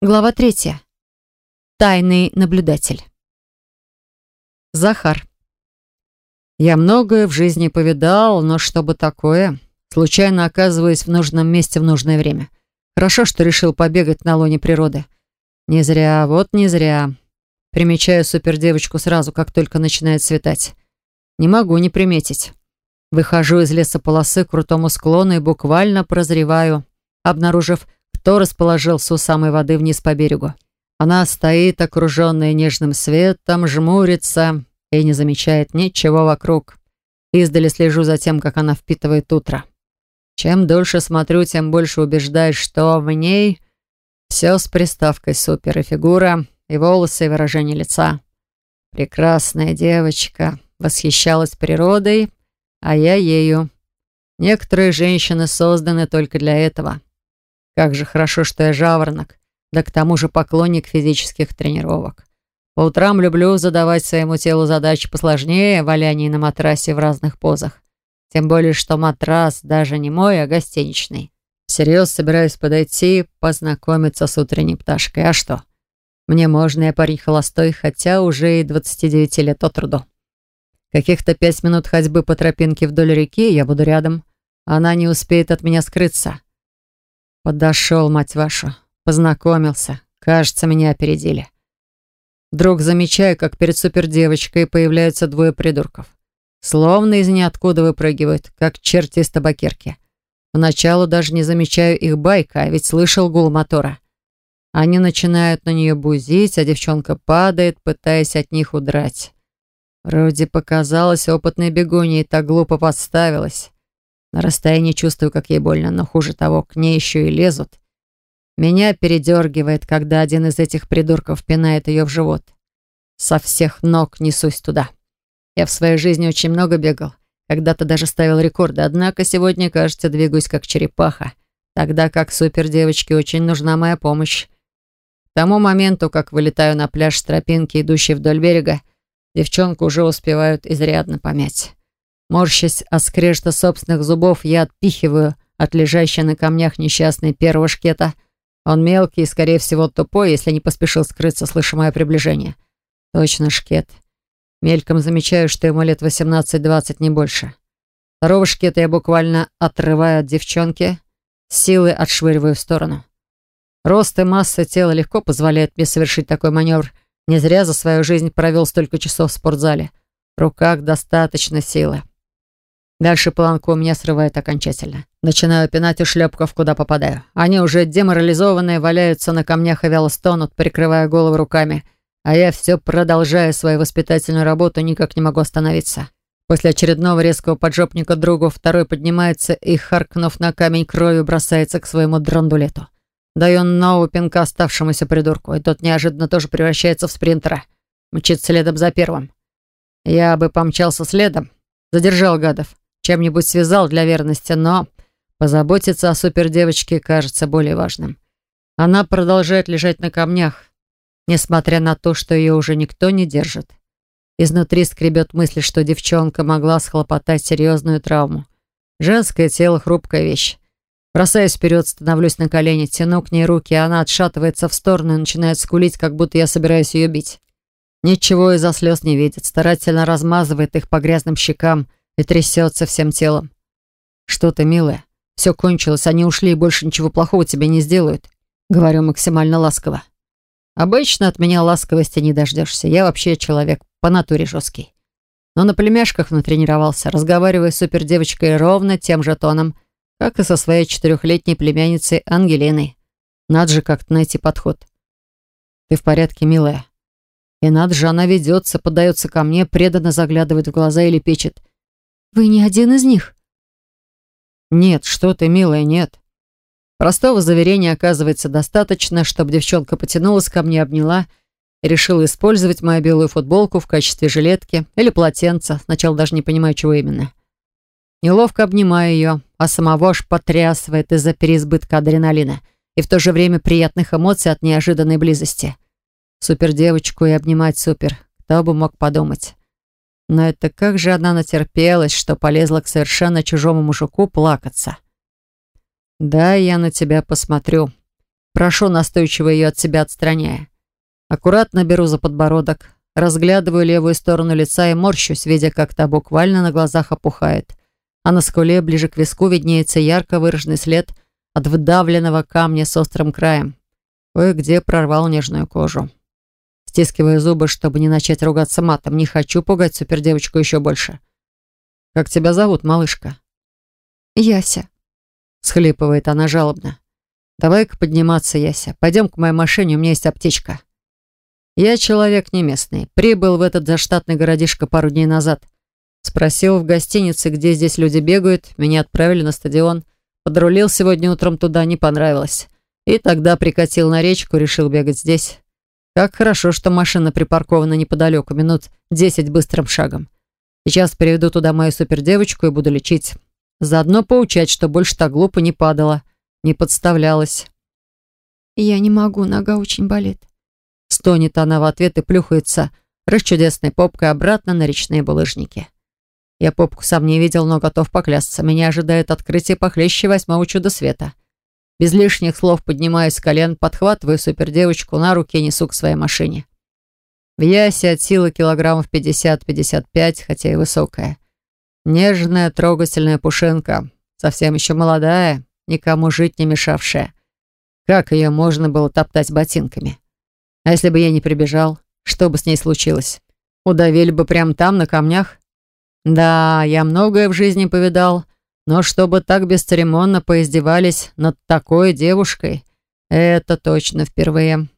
Глава третья. Тайный наблюдатель. Захар. Я многое в жизни повидал, но чтобы такое, случайно оказываясь в нужном месте в нужное время. Хорошо, что решил побегать на лоне природы. Не зря, вот не зря. Примечаю супердевочку сразу, как только начинает светать. Не могу не приметить. Выхожу из лесополосы к крутому склону и буквально прозреваю, обнаружив кто расположился у самой воды вниз по берегу. Она стоит, окруженная нежным светом, жмурится и не замечает ничего вокруг. Издали слежу за тем, как она впитывает утро. Чем дольше смотрю, тем больше убеждаюсь, что в ней все с приставкой «супер» и фигура, и волосы, и выражение лица. Прекрасная девочка, восхищалась природой, а я ею. Некоторые женщины созданы только для этого. Как же хорошо, что я жаворонок, да к тому же поклонник физических тренировок. По утрам люблю задавать своему телу задачи посложнее валяние на матрасе в разных позах. Тем более, что матрас даже не мой, а гостиничный. Всерьез собираюсь подойти, познакомиться с утренней пташкой. А что? Мне можно, я парень холостой, хотя уже и 29 лет от труду. Каких-то пять минут ходьбы по тропинке вдоль реки, я буду рядом. Она не успеет от меня скрыться. Подошел, мать вашу. Познакомился. Кажется, меня опередили. Вдруг замечаю, как перед супердевочкой появляются двое придурков. Словно из ниоткуда выпрыгивают, как черти из табакерки. Поначалу даже не замечаю их байка, а ведь слышал гул мотора. Они начинают на нее бузить, а девчонка падает, пытаясь от них удрать. Вроде показалось, опытной бегуньей так глупо подставилась. На расстоянии чувствую, как ей больно, но хуже того, к ней еще и лезут. Меня передергивает, когда один из этих придурков пинает ее в живот. Со всех ног несусь туда. Я в своей жизни очень много бегал. Когда-то даже ставил рекорды, однако сегодня, кажется, двигаюсь как черепаха. Тогда как супердевочке очень нужна моя помощь. К тому моменту, как вылетаю на пляж с тропинки, идущей вдоль берега, девчонку уже успевают изрядно помять. Морщась от скрежета собственных зубов, я отпихиваю от лежащей на камнях несчастной первого шкета. Он мелкий и, скорее всего, тупой, если не поспешил скрыться, слыша мое приближение. Точно шкет. Мельком замечаю, что ему лет 18-20, не больше. Второго шкета я буквально отрываю от девчонки, силой отшвыриваю в сторону. Рост и масса тела легко позволяют мне совершить такой маневр. Не зря за свою жизнь провел столько часов в спортзале. В руках достаточно силы. Дальше планку у меня срывает окончательно. Начинаю пинать ушлепков, куда попадаю. Они уже деморализованные, валяются на камнях и вяло стонут, прикрывая голову руками. А я все продолжаю свою воспитательную работу, никак не могу остановиться. После очередного резкого поджопника другу второй поднимается и, харкнув на камень кровью, бросается к своему драндулету. Даю нового пинка оставшемуся придурку, и тот неожиданно тоже превращается в спринтера. Мчит следом за первым. Я бы помчался следом, задержал гадов чем-нибудь связал для верности, но позаботиться о супердевочке кажется более важным. Она продолжает лежать на камнях, несмотря на то, что ее уже никто не держит. Изнутри скребет мысль, что девчонка могла схлопотать серьезную травму. Женское тело — хрупкая вещь. Бросаюсь вперед, становлюсь на колени, тяну к ней руки, а она отшатывается в сторону и начинает скулить, как будто я собираюсь ее бить. Ничего из-за слез не видит, старательно размазывает их по грязным щекам, и трясется всем телом. «Что ты, милая? Все кончилось, они ушли и больше ничего плохого тебе не сделают», — говорю максимально ласково. Обычно от меня ласковости не дождешься. Я вообще человек по натуре жесткий. Но на племяшках натренировался, разговаривая с супердевочкой ровно тем же тоном, как и со своей четырехлетней племянницей Ангелиной. Надо же как-то найти подход. «Ты в порядке, милая?» И надо же, она ведется, подается ко мне, преданно заглядывает в глаза или печет. Вы не один из них?» «Нет, что ты, милая, нет». Простого заверения оказывается достаточно, чтобы девчонка потянулась ко мне, обняла и решила использовать мою белую футболку в качестве жилетки или полотенца, сначала даже не понимаю, чего именно. Неловко обнимаю ее, а самого аж потрясывает из-за переизбытка адреналина и в то же время приятных эмоций от неожиданной близости. Супер девочку и обнимать супер, кто бы мог подумать. Но это как же она натерпелась, что полезла к совершенно чужому мужику плакаться. «Да, я на тебя посмотрю». Прошу, настойчиво ее от себя отстраняя. Аккуратно беру за подбородок, разглядываю левую сторону лица и морщусь, видя, как та буквально на глазах опухает. А на скуле, ближе к виску, виднеется ярко выраженный след от вдавленного камня с острым краем. Кое-где прорвал нежную кожу. Стискиваю зубы, чтобы не начать ругаться матом. Не хочу пугать супердевочку еще больше. «Как тебя зовут, малышка?» «Яся», — схлипывает она жалобно. «Давай-ка подниматься, Яся. Пойдем к моей машине, у меня есть аптечка». Я человек не местный. Прибыл в этот заштатный городишко пару дней назад. Спросил в гостинице, где здесь люди бегают. Меня отправили на стадион. Подрулил сегодня утром туда, не понравилось. И тогда прикатил на речку, решил бегать здесь. Как хорошо, что машина припаркована неподалеку, минут десять быстрым шагом. Сейчас приведу туда мою супердевочку и буду лечить. Заодно поучать, что больше так глупо не падала, не подставлялась. «Я не могу, нога очень болит». Стонет она в ответ и плюхается расчудесной попкой обратно на речные булыжники. Я попку сам не видел, но готов поклясться. Меня ожидает открытие похлеще восьмого чуда света. Без лишних слов поднимаюсь с колен, подхватываю супердевочку на руки и несу к своей машине. В ясе от силы килограммов 50-55, хотя и высокая. Нежная, трогательная пушинка. Совсем еще молодая, никому жить не мешавшая. Как ее можно было топтать ботинками? А если бы я не прибежал, что бы с ней случилось? Удавили бы прямо там, на камнях? Да, я многое в жизни повидал, но чтобы так бесцеремонно поиздевались над такой девушкой, это точно впервые.